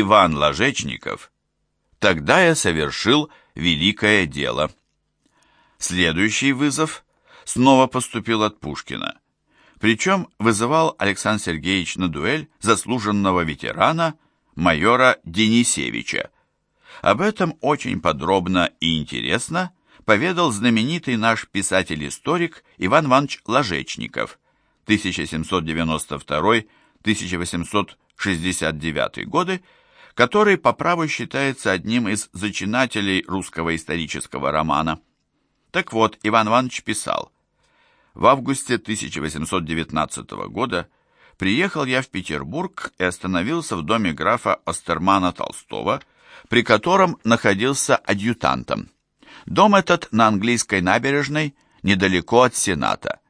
Иван Ложечников, тогда я совершил великое дело. Следующий вызов снова поступил от Пушкина. Причем вызывал Александр Сергеевич на дуэль заслуженного ветерана майора Денисевича. Об этом очень подробно и интересно поведал знаменитый наш писатель-историк Иван Иванович Ложечников, 1792-1869 годы, который по праву считается одним из зачинателей русского исторического романа. Так вот, Иван Иванович писал, «В августе 1819 года приехал я в Петербург и остановился в доме графа Остермана Толстого, при котором находился адъютантом. Дом этот на английской набережной, недалеко от Сената.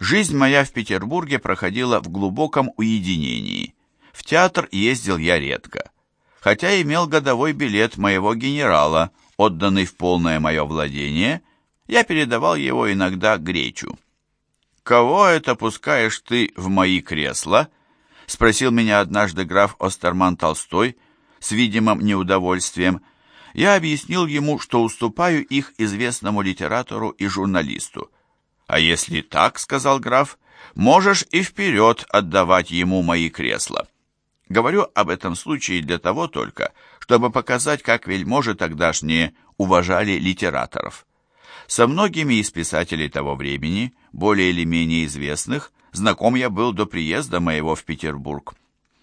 Жизнь моя в Петербурге проходила в глубоком уединении. В театр ездил я редко. Хотя имел годовой билет моего генерала, отданный в полное мое владение, я передавал его иногда Гречу. «Кого это пускаешь ты в мои кресла?» — спросил меня однажды граф Остерман Толстой с видимым неудовольствием. Я объяснил ему, что уступаю их известному литератору и журналисту. «А если так, — сказал граф, — можешь и вперед отдавать ему мои кресла». Говорю об этом случае для того только, чтобы показать, как вельможи тогдашние уважали литераторов. Со многими из писателей того времени, более или менее известных, знаком я был до приезда моего в Петербург.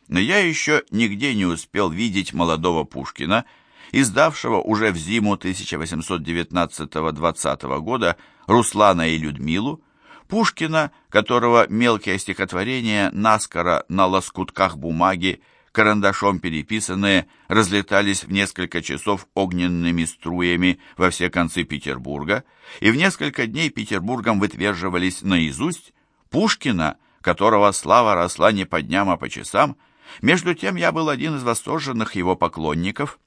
Но я еще нигде не успел видеть молодого Пушкина, издавшего уже в зиму 1819-20 года «Руслана и Людмилу», Пушкина, которого мелкие стихотворения наскоро на лоскутках бумаги, карандашом переписанные, разлетались в несколько часов огненными струями во все концы Петербурга, и в несколько дней Петербургом вытверживались наизусть, Пушкина, которого слава росла не по дням, а по часам, между тем я был один из восторженных его поклонников.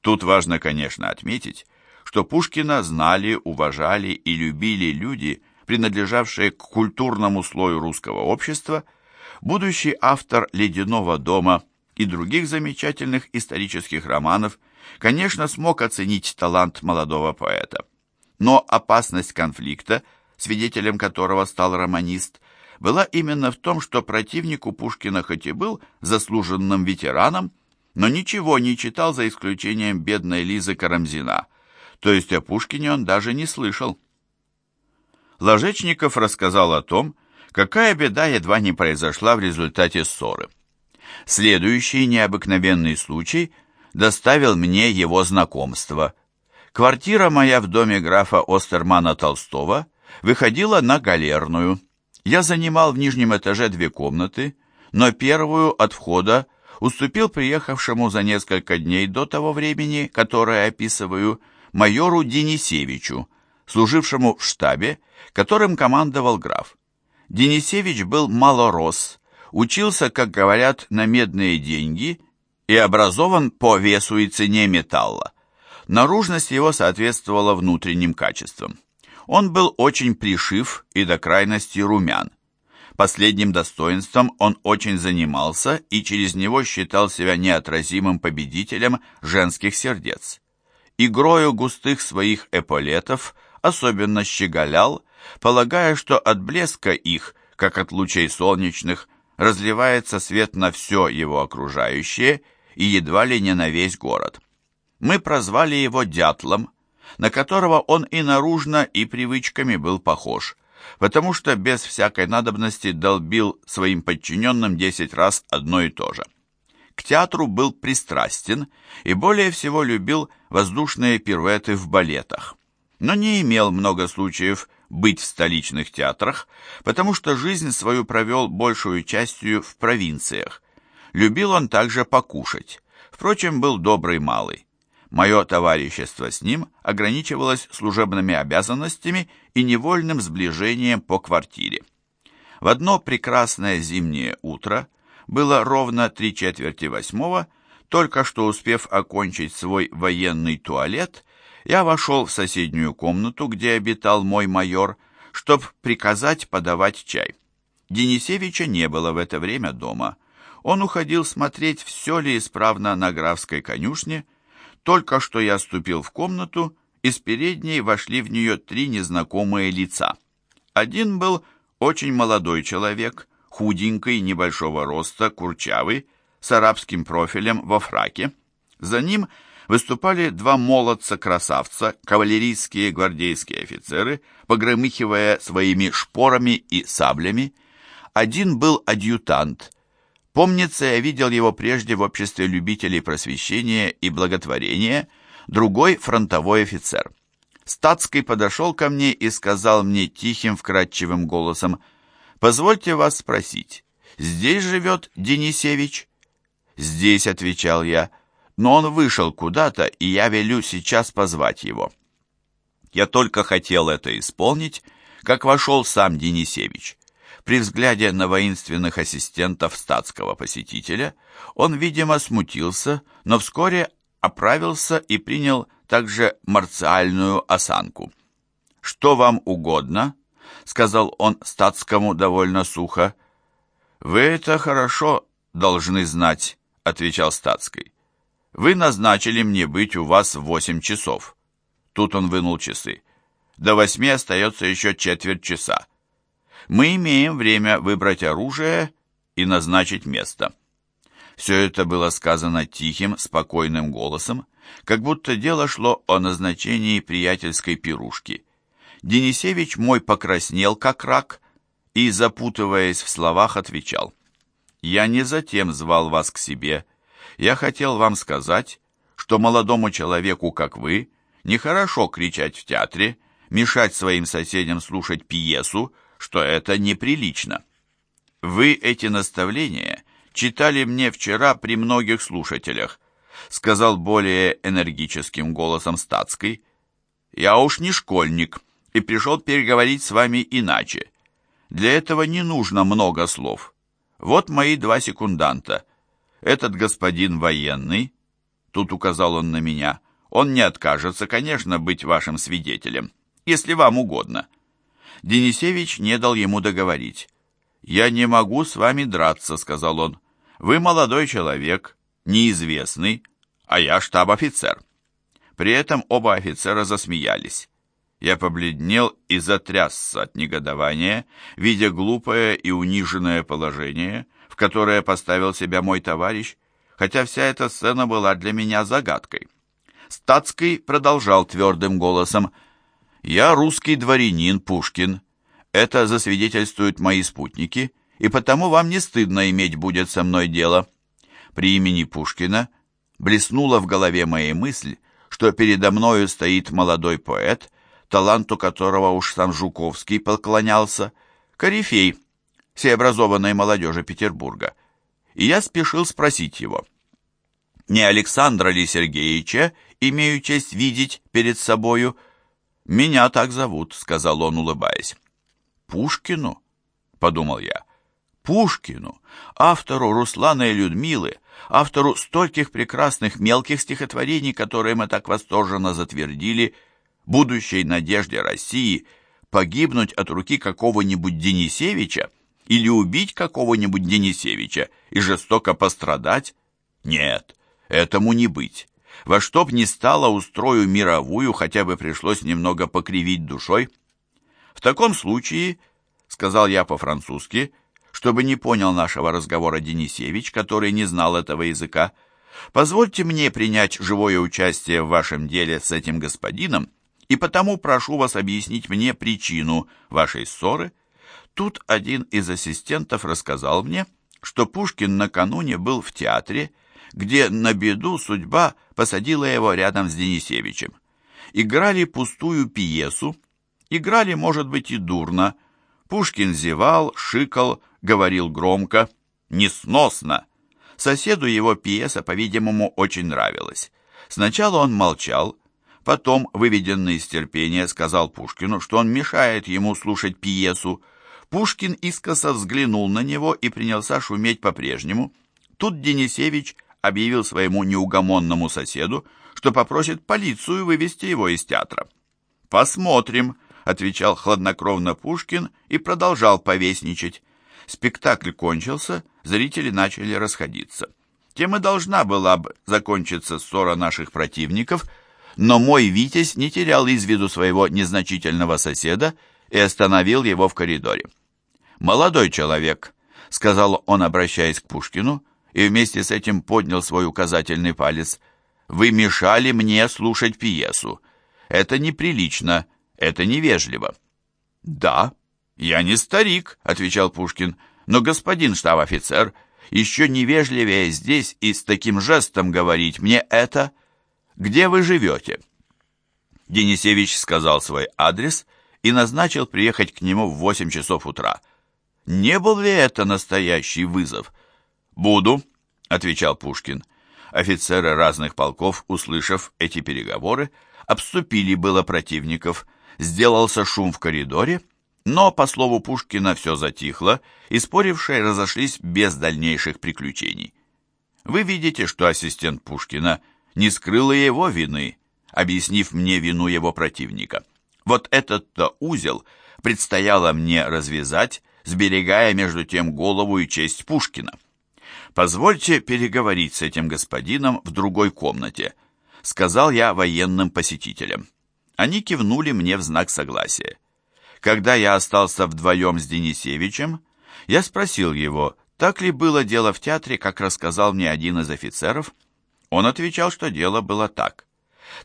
Тут важно, конечно, отметить, что Пушкина знали, уважали и любили люди, принадлежавшие к культурному слою русского общества, будущий автор «Ледяного дома» и других замечательных исторических романов, конечно, смог оценить талант молодого поэта. Но опасность конфликта, свидетелем которого стал романист, была именно в том, что противник у Пушкина хоть и был заслуженным ветераном, но ничего не читал за исключением бедной Лизы Карамзина, то есть о Пушкине он даже не слышал. Ложечников рассказал о том, какая беда едва не произошла в результате ссоры. Следующий необыкновенный случай доставил мне его знакомство. Квартира моя в доме графа Остермана Толстого выходила на галерную. Я занимал в нижнем этаже две комнаты, но первую от входа уступил приехавшему за несколько дней до того времени, которое описываю, майору Денисевичу, служившему в штабе, которым командовал граф. Денисевич был малорос, учился, как говорят, на медные деньги и образован по весу и цене металла. Наружность его соответствовала внутренним качествам. Он был очень пришив и до крайности румян. Последним достоинством он очень занимался и через него считал себя неотразимым победителем женских сердец. Игрою густых своих эполетов – особенно щеголял, полагая, что от блеска их, как от лучей солнечных, разливается свет на все его окружающее и едва ли не на весь город. Мы прозвали его Дятлом, на которого он и наружно, и привычками был похож, потому что без всякой надобности долбил своим подчиненным десять раз одно и то же. К театру был пристрастен и более всего любил воздушные пируэты в балетах но не имел много случаев быть в столичных театрах, потому что жизнь свою провел большую частью в провинциях. Любил он также покушать. Впрочем, был добрый малый. Мое товарищество с ним ограничивалось служебными обязанностями и невольным сближением по квартире. В одно прекрасное зимнее утро было ровно три четверти восьмого, только что успев окончить свой военный туалет, я вошел в соседнюю комнату, где обитал мой майор, чтобы приказать подавать чай. Денисевича не было в это время дома. Он уходил смотреть, все ли исправно на графской конюшне. Только что я ступил в комнату, из передней вошли в нее три незнакомые лица. Один был очень молодой человек, худенький, небольшого роста, курчавый, с арабским профилем во фраке. За ним выступали два молодца-красавца, кавалерийские гвардейские офицеры, погромыхивая своими шпорами и саблями. Один был адъютант. Помнится, я видел его прежде в обществе любителей просвещения и благотворения, другой фронтовой офицер. Стацкий подошел ко мне и сказал мне тихим, вкрадчивым голосом, «Позвольте вас спросить, здесь живет Денисевич?» «Здесь», — отвечал я, — «но он вышел куда-то, и я велю сейчас позвать его». Я только хотел это исполнить, как вошел сам Денисевич. При взгляде на воинственных ассистентов статского посетителя он, видимо, смутился, но вскоре оправился и принял также марциальную осанку. «Что вам угодно?» — сказал он статскому довольно сухо. «Вы это хорошо должны знать», отвечал статский. «Вы назначили мне быть у вас в восемь часов». Тут он вынул часы. «До восьми остается еще четверть часа. Мы имеем время выбрать оружие и назначить место». Все это было сказано тихим, спокойным голосом, как будто дело шло о назначении приятельской пирушки. Денисевич мой покраснел, как рак, и, запутываясь в словах, отвечал. Я не затем звал вас к себе. Я хотел вам сказать, что молодому человеку, как вы, нехорошо кричать в театре, мешать своим соседям слушать пьесу, что это неприлично. Вы эти наставления читали мне вчера при многих слушателях, сказал более энергическим голосом статской. Я уж не школьник и пришел переговорить с вами иначе. Для этого не нужно много слов. Вот мои два секунданта. Этот господин военный, тут указал он на меня, он не откажется, конечно, быть вашим свидетелем, если вам угодно. Денисевич не дал ему договорить. «Я не могу с вами драться», — сказал он. «Вы молодой человек, неизвестный, а я штаб-офицер». При этом оба офицера засмеялись. Я побледнел и затрясся от негодования, видя глупое и униженное положение, которое поставил себя мой товарищ, хотя вся эта сцена была для меня загадкой. Стацкий продолжал твердым голосом. «Я русский дворянин Пушкин. Это засвидетельствуют мои спутники, и потому вам не стыдно иметь будет со мной дело». При имени Пушкина блеснула в голове моей мысль, что передо мною стоит молодой поэт — таланту которого уж сам Жуковский поклонялся, корифей всеобразованной молодежи Петербурга. И я спешил спросить его, не Александра ли Сергеевича имею честь видеть перед собою? «Меня так зовут», — сказал он, улыбаясь. «Пушкину?» — подумал я. «Пушкину, автору Руслана и Людмилы, автору стольких прекрасных мелких стихотворений, которые мы так восторженно затвердили, — будущей надежде России погибнуть от руки какого-нибудь Денисевича или убить какого-нибудь Денисевича и жестоко пострадать? Нет, этому не быть. Во что б ни стало устрою мировую, хотя бы пришлось немного покривить душой. В таком случае, сказал я по-французски, чтобы не понял нашего разговора Денисевич, который не знал этого языка, позвольте мне принять живое участие в вашем деле с этим господином и потому прошу вас объяснить мне причину вашей ссоры. Тут один из ассистентов рассказал мне, что Пушкин накануне был в театре, где на беду судьба посадила его рядом с Денисевичем. Играли пустую пьесу, играли, может быть, и дурно. Пушкин зевал, шикал, говорил громко, несносно. Соседу его пьеса, по-видимому, очень нравилась. Сначала он молчал, Потом, выведенный из терпения, сказал Пушкину, что он мешает ему слушать пьесу. Пушкин искоса взглянул на него и принялся шуметь по-прежнему. Тут Денисевич объявил своему неугомонному соседу, что попросит полицию вывести его из театра. «Посмотрим», — отвечал хладнокровно Пушкин и продолжал повесничать. Спектакль кончился, зрители начали расходиться. Тем и должна была бы закончиться ссора наших противников, но мой Витязь не терял из виду своего незначительного соседа и остановил его в коридоре. «Молодой человек», — сказал он, обращаясь к Пушкину, и вместе с этим поднял свой указательный палец, «вы мешали мне слушать пьесу. Это неприлично, это невежливо». «Да, я не старик», — отвечал Пушкин, «но господин штаб-офицер, еще невежливее здесь и с таким жестом говорить мне это. Где вы живете?» Денисевич сказал свой адрес и назначил приехать к нему в восемь часов утра. Не был ли это настоящий вызов? «Буду», — отвечал Пушкин. Офицеры разных полков, услышав эти переговоры, обступили было противников, сделался шум в коридоре, но, по слову Пушкина, все затихло, и спорившие разошлись без дальнейших приключений. Вы видите, что ассистент Пушкина не скрыл и его вины, объяснив мне вину его противника. Вот этот-то узел предстояло мне развязать, сберегая между тем голову и честь Пушкина. «Позвольте переговорить с этим господином в другой комнате», сказал я военным посетителям. Они кивнули мне в знак согласия. Когда я остался вдвоем с Денисевичем, я спросил его, так ли было дело в театре, как рассказал мне один из офицеров. Он отвечал, что дело было так.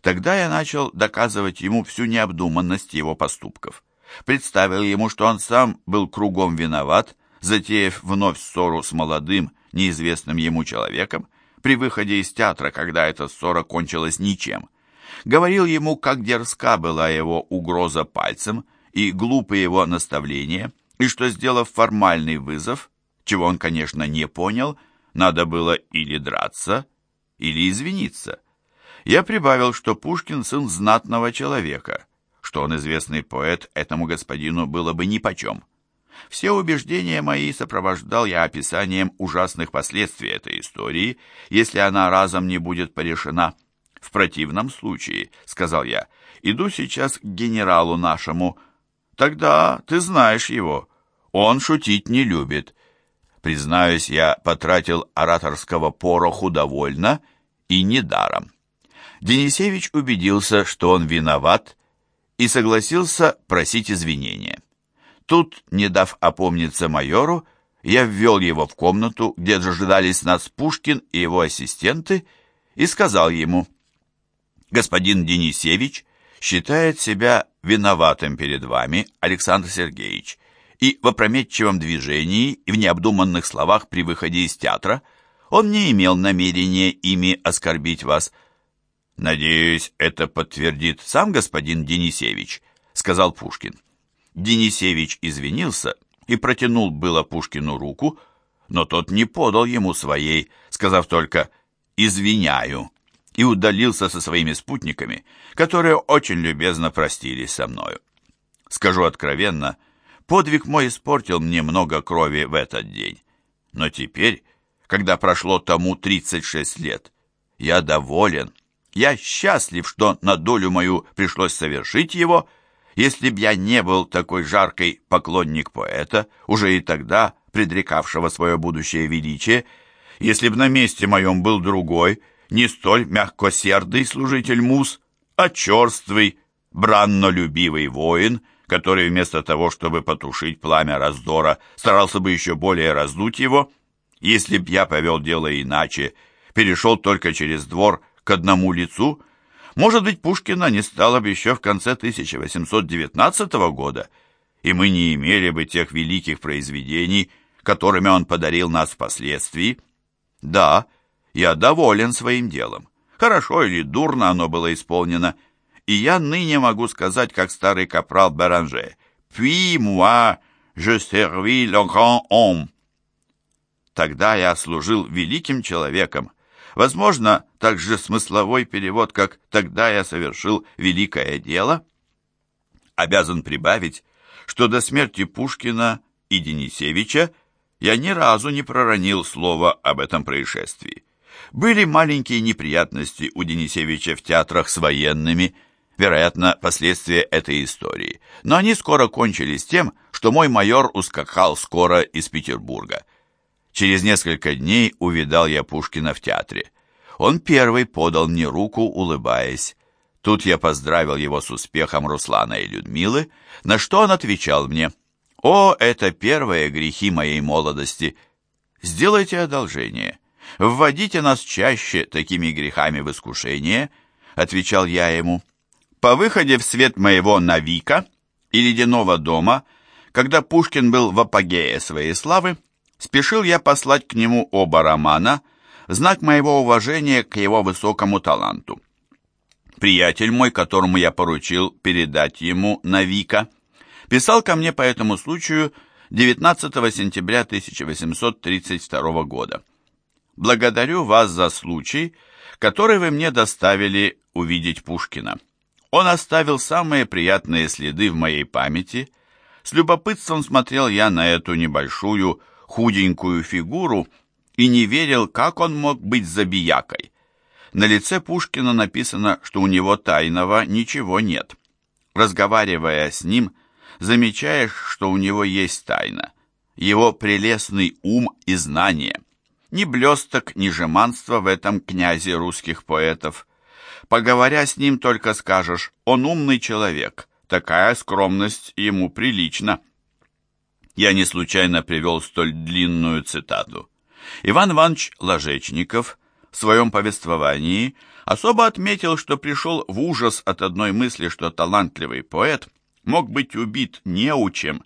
Тогда я начал доказывать ему всю необдуманность его поступков. Представил ему, что он сам был кругом виноват, затеяв вновь ссору с молодым, неизвестным ему человеком, при выходе из театра, когда эта ссора кончилась ничем. Говорил ему, как дерзка была его угроза пальцем и глупые его наставления, и что, сделав формальный вызов, чего он, конечно, не понял, надо было или драться, или извиниться. Я прибавил, что Пушкин сын знатного человека, что он известный поэт, этому господину было бы нипочем. Все убеждения мои сопровождал я описанием ужасных последствий этой истории, если она разом не будет порешена. В противном случае, сказал я, иду сейчас к генералу нашему. Тогда ты знаешь его. Он шутить не любит. Признаюсь, я потратил ораторского пороху довольно и недаром. Денисевич убедился, что он виноват, и согласился просить извинения. Тут, не дав опомниться майору, я ввел его в комнату, где дожидались нас Пушкин и его ассистенты, и сказал ему, «Господин Денисевич считает себя виноватым перед вами, Александр Сергеевич, и в опрометчивом движении и в необдуманных словах при выходе из театра он не имел намерения ими оскорбить вас». «Надеюсь, это подтвердит сам господин Денисевич», — сказал Пушкин. Денисевич извинился и протянул было Пушкину руку, но тот не подал ему своей, сказав только «извиняю», и удалился со своими спутниками, которые очень любезно простились со мною. Скажу откровенно, подвиг мой испортил мне много крови в этот день. Но теперь, когда прошло тому 36 лет, я доволен, я счастлив, что на долю мою пришлось совершить его — если б я не был такой жаркий поклонник поэта, уже и тогда предрекавшего свое будущее величие, если б на месте моем был другой, не столь мягкосердый служитель мус, а черствый, браннолюбивый воин, который вместо того, чтобы потушить пламя раздора, старался бы еще более раздуть его, если б я повел дело иначе, перешел только через двор к одному лицу — может быть, Пушкина не стало бы еще в конце 1819 года, и мы не имели бы тех великих произведений, которыми он подарил нас впоследствии. Да, я доволен своим делом. Хорошо или дурно оно было исполнено, и я ныне могу сказать, как старый капрал Беранже, «Puis moi, je servis le grand homme». Тогда я служил великим человеком, Возможно, также смысловой перевод, как «тогда я совершил великое дело». Обязан прибавить, что до смерти Пушкина и Денисевича я ни разу не проронил слова об этом происшествии. Были маленькие неприятности у Денисевича в театрах с военными, вероятно, последствия этой истории. Но они скоро кончились тем, что мой майор ускакал скоро из Петербурга. Через несколько дней увидал я Пушкина в театре. Он первый подал мне руку, улыбаясь. Тут я поздравил его с успехом Руслана и Людмилы, на что он отвечал мне, «О, это первые грехи моей молодости! Сделайте одолжение, вводите нас чаще такими грехами в искушение», — отвечал я ему. По выходе в свет моего «Навика» и «Ледяного дома», когда Пушкин был в апогее своей славы, спешил я послать к нему оба романа, знак моего уважения к его высокому таланту. Приятель мой, которому я поручил передать ему Навика, писал ко мне по этому случаю 19 сентября 1832 года. «Благодарю вас за случай, который вы мне доставили увидеть Пушкина. Он оставил самые приятные следы в моей памяти. С любопытством смотрел я на эту небольшую, худенькую фигуру и не верил, как он мог быть забиякой. На лице Пушкина написано, что у него тайного ничего нет. Разговаривая с ним, замечаешь, что у него есть тайна. Его прелестный ум и знание. Ни блесток, ни жеманства в этом князе русских поэтов. Поговоря с ним, только скажешь, он умный человек. Такая скромность ему прилична. Я не случайно привел столь длинную цитату. Иван Иванович Ложечников в своем повествовании особо отметил, что пришел в ужас от одной мысли, что талантливый поэт мог быть убит неучем,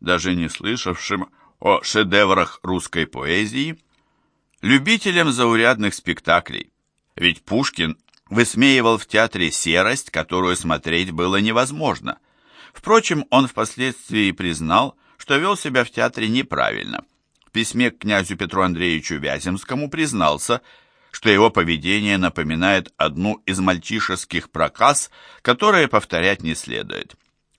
даже не слышавшим о шедеврах русской поэзии, любителем заурядных спектаклей. Ведь Пушкин высмеивал в театре серость, которую смотреть было невозможно. Впрочем, он впоследствии признал, что вел себя в театре неправильно. В письме к князю Петру Андреевичу Вяземскому признался, что его поведение напоминает одну из мальчишеских проказ, которые повторять не следует.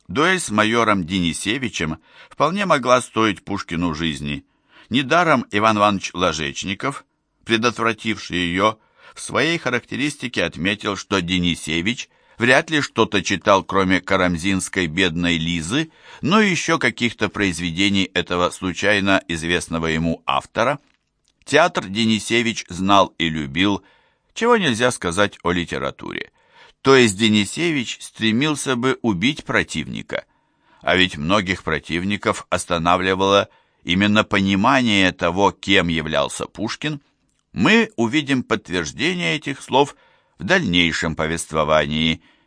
Дуэль с майором Денисевичем вполне могла стоить Пушкину жизни. Недаром Иван Иванович Ложечников, предотвративший ее, в своей характеристике отметил, что Денисевич вряд ли что-то читал, кроме карамзинской «Бедной Лизы», но еще каких-то произведений этого случайно известного ему автора – Театр Денисевич знал и любил, чего нельзя сказать о литературе. То есть Денисевич стремился бы убить противника, а ведь многих противников останавливало именно понимание того, кем являлся Пушкин. Мы увидим подтверждение этих слов в дальнейшем повествовании –